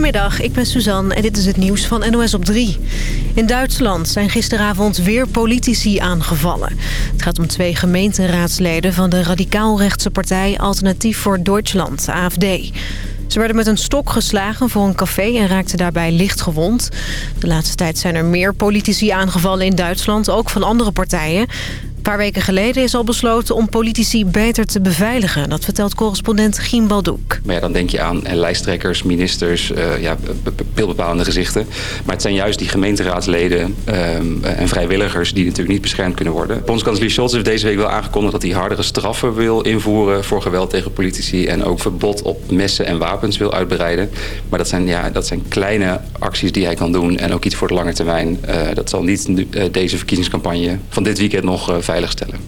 Goedemiddag, ik ben Suzanne en dit is het nieuws van NOS op 3. In Duitsland zijn gisteravond weer politici aangevallen. Het gaat om twee gemeenteraadsleden van de radicaalrechtse partij Alternatief voor Duitsland, AFD. Ze werden met een stok geslagen voor een café en raakten daarbij licht gewond. De laatste tijd zijn er meer politici aangevallen in Duitsland, ook van andere partijen. Een paar weken geleden is al besloten om politici beter te beveiligen. Dat vertelt correspondent Giem Baldoek. Maar ja, dan denk je aan eh, lijsttrekkers, ministers, uh, ja, beeldbepalende gezichten. Maar het zijn juist die gemeenteraadsleden um, en vrijwilligers die natuurlijk niet beschermd kunnen worden. Bondskanselier Scholz heeft deze week wel aangekondigd dat hij hardere straffen wil invoeren voor geweld tegen politici. En ook verbod op messen en wapens wil uitbreiden. Maar dat zijn, ja, dat zijn kleine acties die hij kan doen en ook iets voor de lange termijn. Uh, dat zal niet deze verkiezingscampagne van dit weekend nog veiligstellen.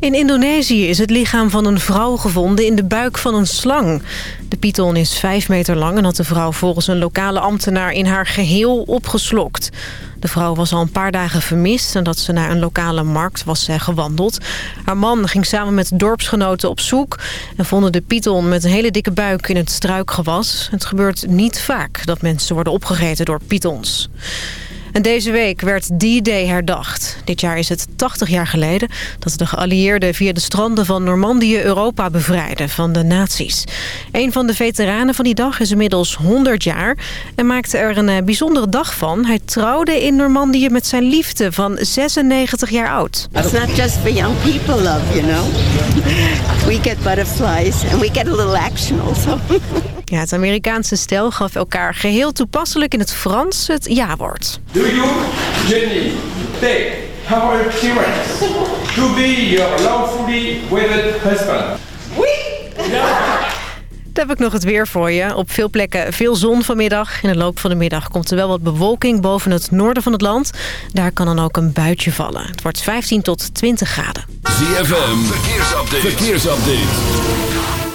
In Indonesië is het lichaam van een vrouw gevonden in de buik van een slang. De python is vijf meter lang en had de vrouw volgens een lokale ambtenaar in haar geheel opgeslokt. De vrouw was al een paar dagen vermist en dat ze naar een lokale markt was gewandeld. Haar man ging samen met dorpsgenoten op zoek en vonden de python met een hele dikke buik in het struikgewas. Het gebeurt niet vaak dat mensen worden opgegeten door pythons. En deze week werd D-Day herdacht. Dit jaar is het 80 jaar geleden dat de geallieerden via de stranden van Normandië Europa bevrijden van de nazi's. Een van de veteranen van die dag is inmiddels 100 jaar en maakte er een eh, bijzondere dag van. Hij trouwde in Normandië met zijn liefde van 96 jaar oud. It's not just for young people love, you know. We get butterflies and we get a little action also. Ja, het Amerikaanse stel gaf elkaar geheel toepasselijk in het Frans het ja-woord. Do you, Jenny, take our parents to be your lawfully wedded husband? Oui! Dan heb ik nog het weer voor je. Op veel plekken veel zon vanmiddag. In de loop van de middag komt er wel wat bewolking boven het noorden van het land. Daar kan dan ook een buitje vallen. Het wordt 15 tot 20 graden. ZFM, verkeersupdate. verkeersupdate.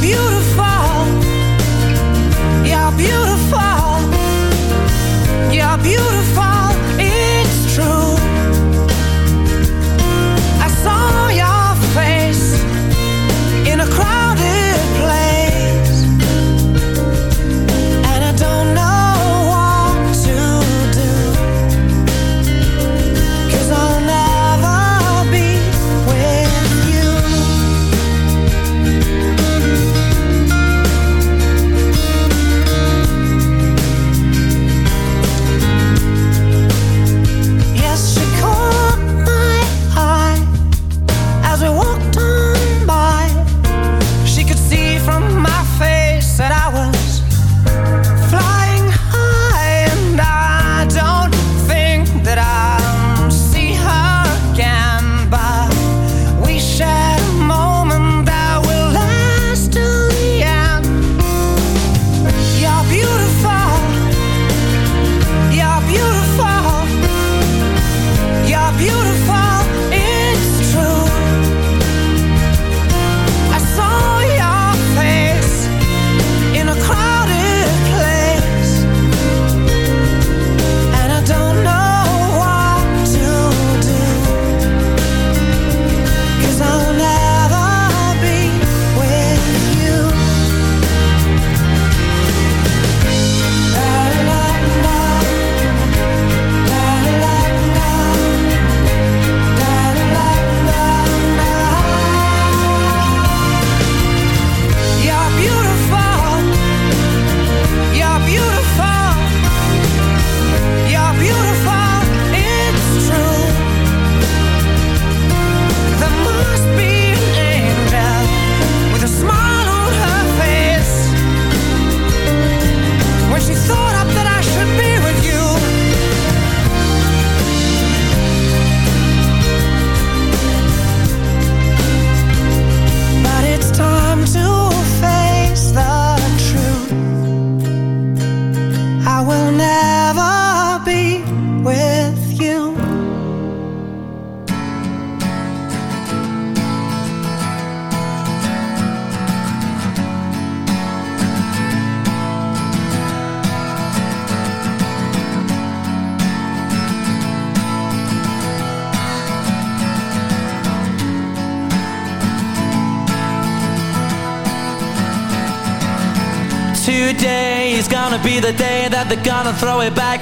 Beautiful,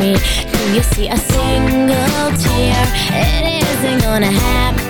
me Do you see a single tear? It isn't gonna happen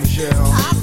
Michelle.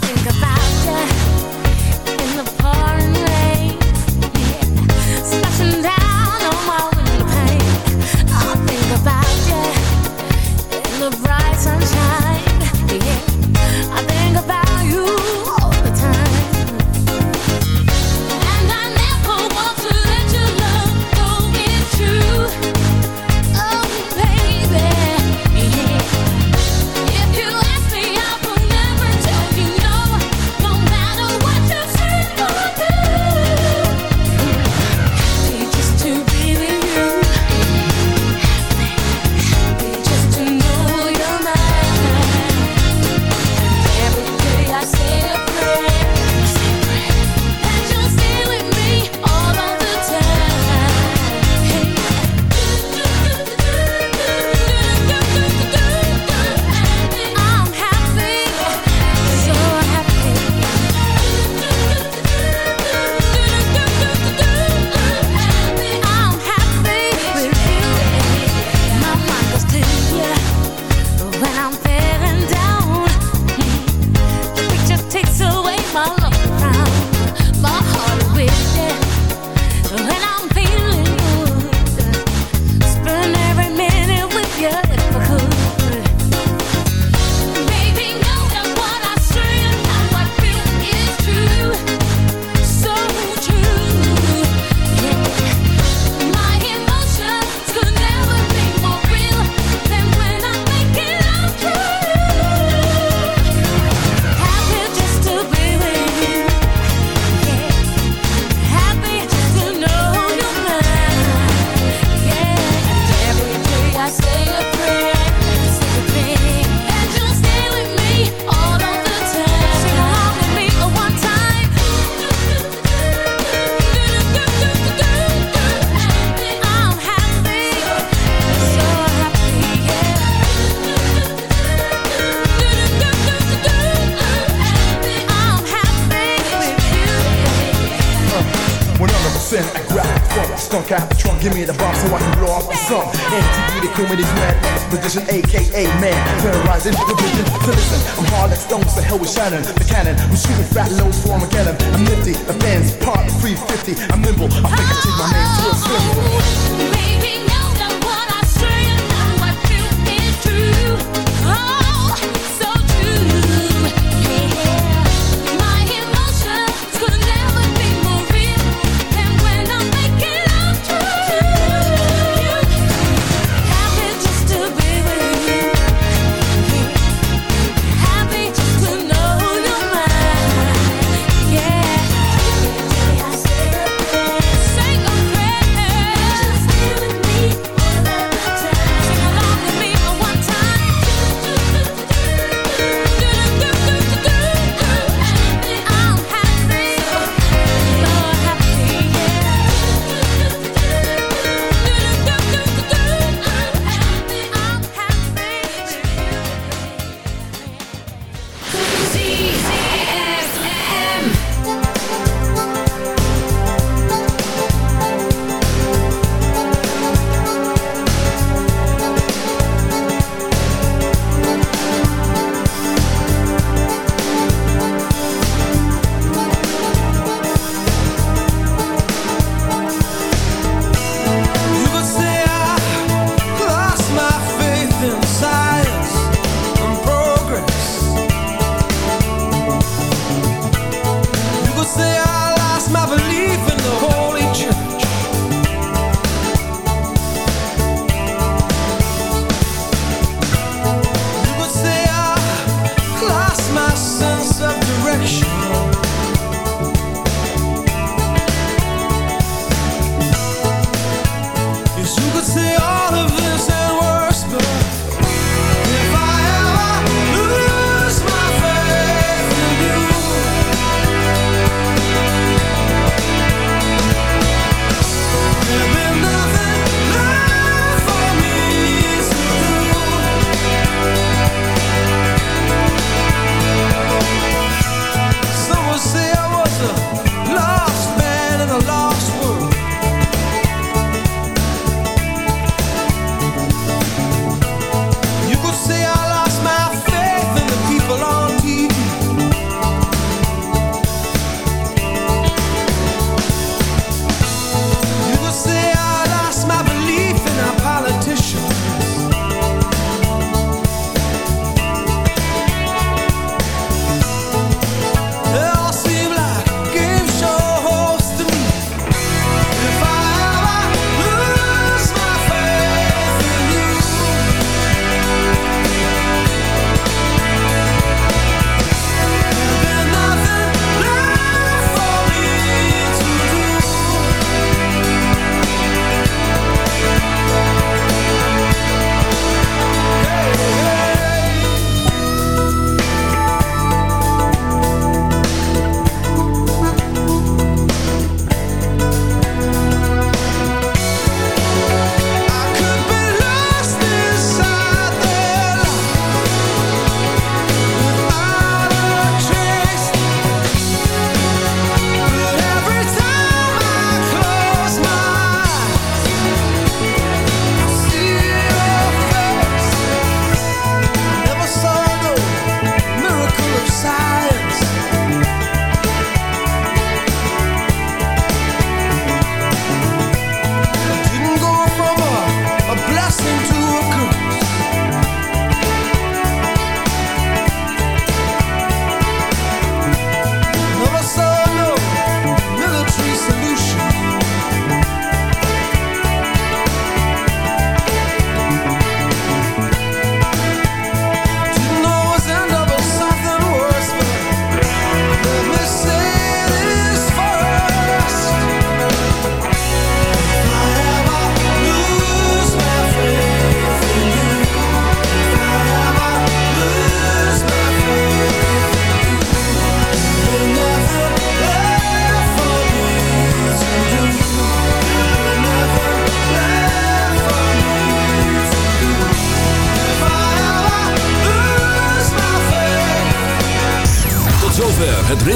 Came with his madman position, aka man. Terrorizing the vision to listen. I'm hard like stone the hell with Shannon, the cannon. I'm shooting fat loads for Armageddon. I'm nifty, the fans part 350. I'm nimble, I think I take my name to a swim.